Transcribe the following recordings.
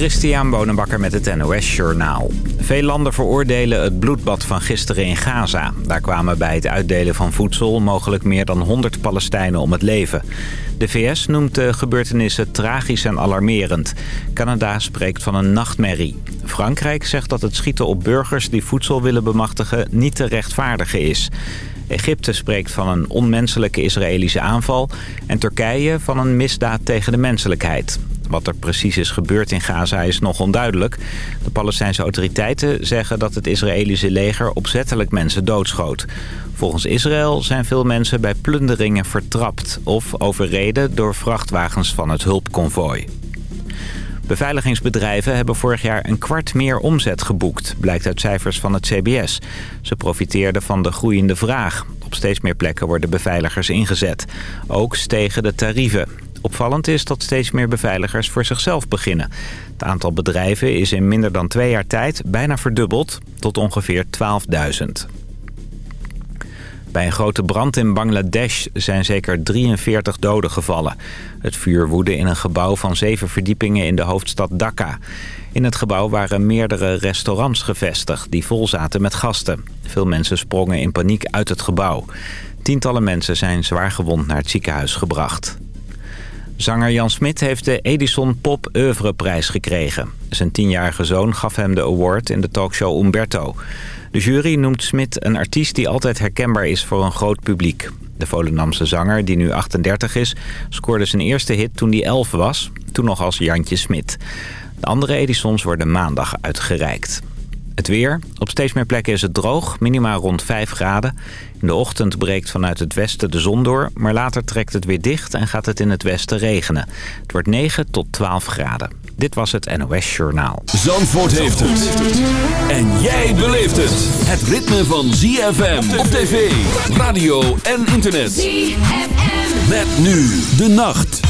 Christian Bonenbakker met het NOS Journaal. Veel landen veroordelen het bloedbad van gisteren in Gaza. Daar kwamen bij het uitdelen van voedsel mogelijk meer dan 100 Palestijnen om het leven. De VS noemt de gebeurtenissen tragisch en alarmerend. Canada spreekt van een nachtmerrie. Frankrijk zegt dat het schieten op burgers die voedsel willen bemachtigen niet te rechtvaardigen is. Egypte spreekt van een onmenselijke Israëlische aanval... en Turkije van een misdaad tegen de menselijkheid. Wat er precies is gebeurd in Gaza is nog onduidelijk. De Palestijnse autoriteiten zeggen dat het Israëlische leger opzettelijk mensen doodschoot. Volgens Israël zijn veel mensen bij plunderingen vertrapt... of overreden door vrachtwagens van het hulpconvooi. Beveiligingsbedrijven hebben vorig jaar een kwart meer omzet geboekt, blijkt uit cijfers van het CBS. Ze profiteerden van de groeiende vraag. Op steeds meer plekken worden beveiligers ingezet. Ook stegen de tarieven. Opvallend is dat steeds meer beveiligers voor zichzelf beginnen. Het aantal bedrijven is in minder dan twee jaar tijd bijna verdubbeld tot ongeveer 12.000. Bij een grote brand in Bangladesh zijn zeker 43 doden gevallen. Het vuur woedde in een gebouw van zeven verdiepingen in de hoofdstad Dhaka. In het gebouw waren meerdere restaurants gevestigd die vol zaten met gasten. Veel mensen sprongen in paniek uit het gebouw. Tientallen mensen zijn zwaargewond naar het ziekenhuis gebracht. Zanger Jan Smit heeft de Edison Pop Oeuvreprijs gekregen. Zijn tienjarige zoon gaf hem de award in de talkshow Umberto. De jury noemt Smit een artiest die altijd herkenbaar is voor een groot publiek. De Volendamse zanger, die nu 38 is, scoorde zijn eerste hit toen hij 11 was. Toen nog als Jantje Smit. De andere Edisons worden maandag uitgereikt. Het weer. Op steeds meer plekken is het droog, minimaal rond 5 graden. In de ochtend breekt vanuit het westen de zon door... maar later trekt het weer dicht en gaat het in het westen regenen. Het wordt 9 tot 12 graden. Dit was het NOS Journaal. Zandvoort heeft het. En jij beleeft het. Het ritme van ZFM op tv, radio en internet. ZFM. Met nu de nacht.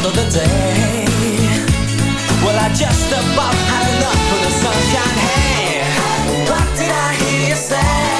end of the day. Well, I just about had enough of the sunshine. Hey, what did I hear you say?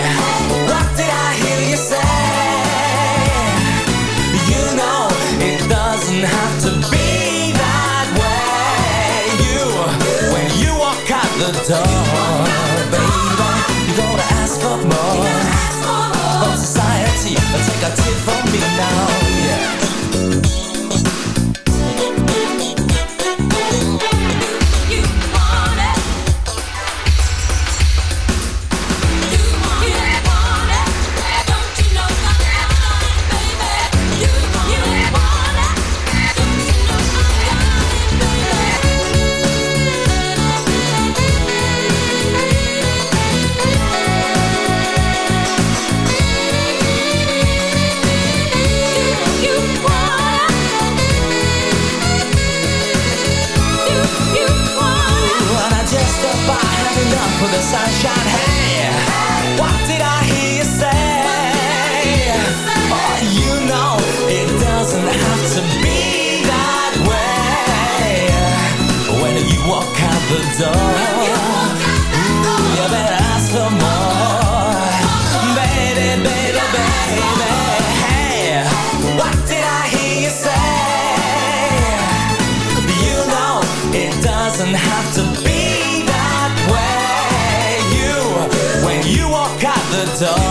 take a tip from me now. Yeah. all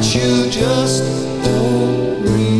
that you just don't realize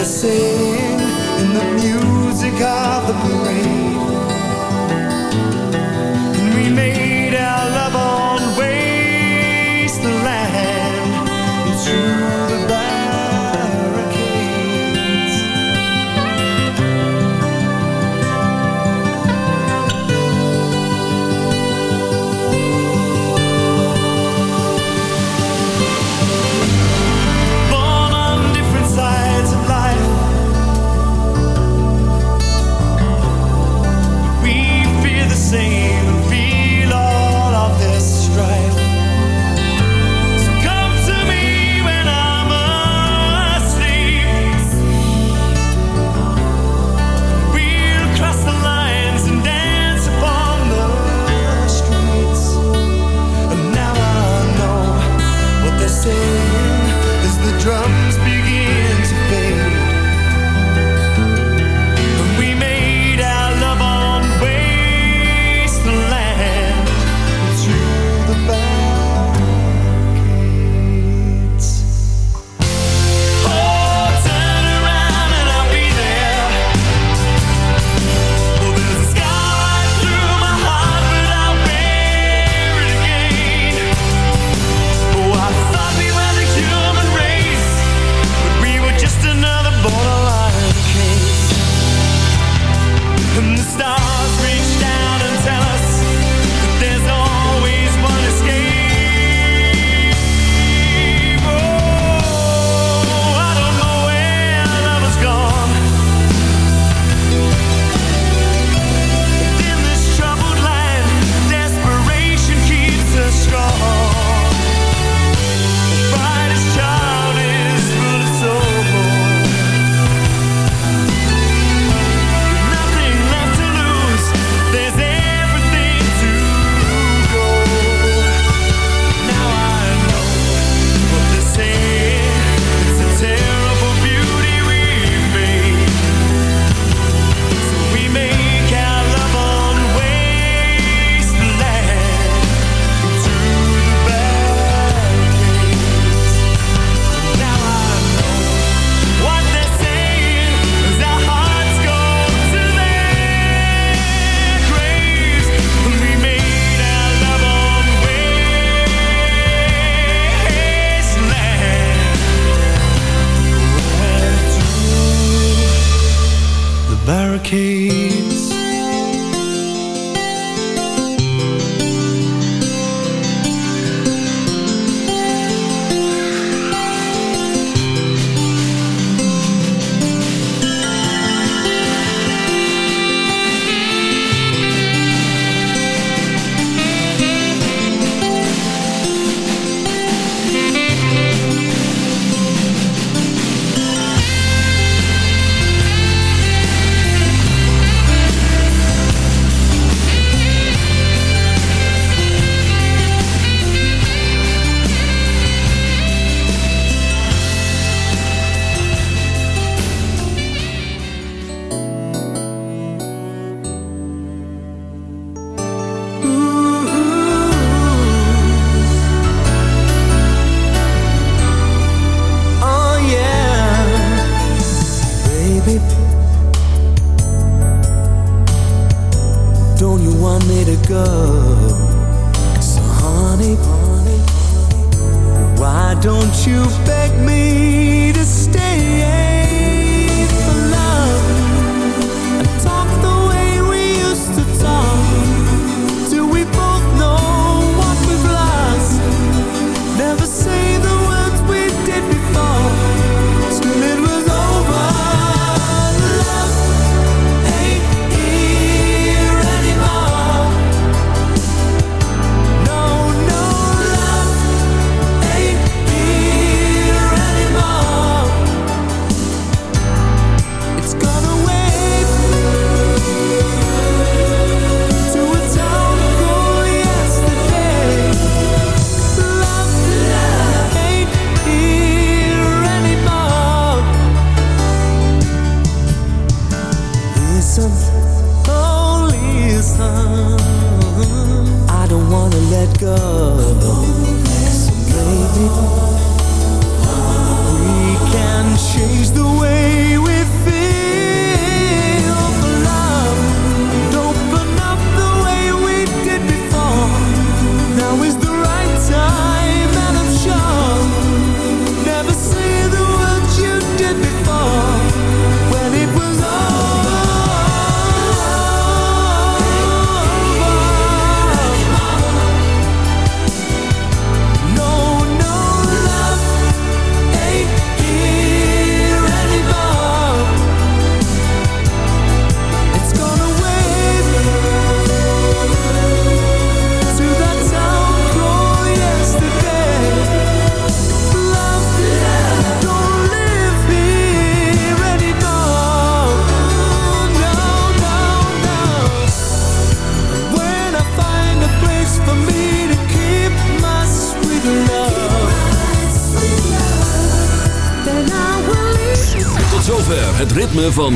the same in the music of the blues.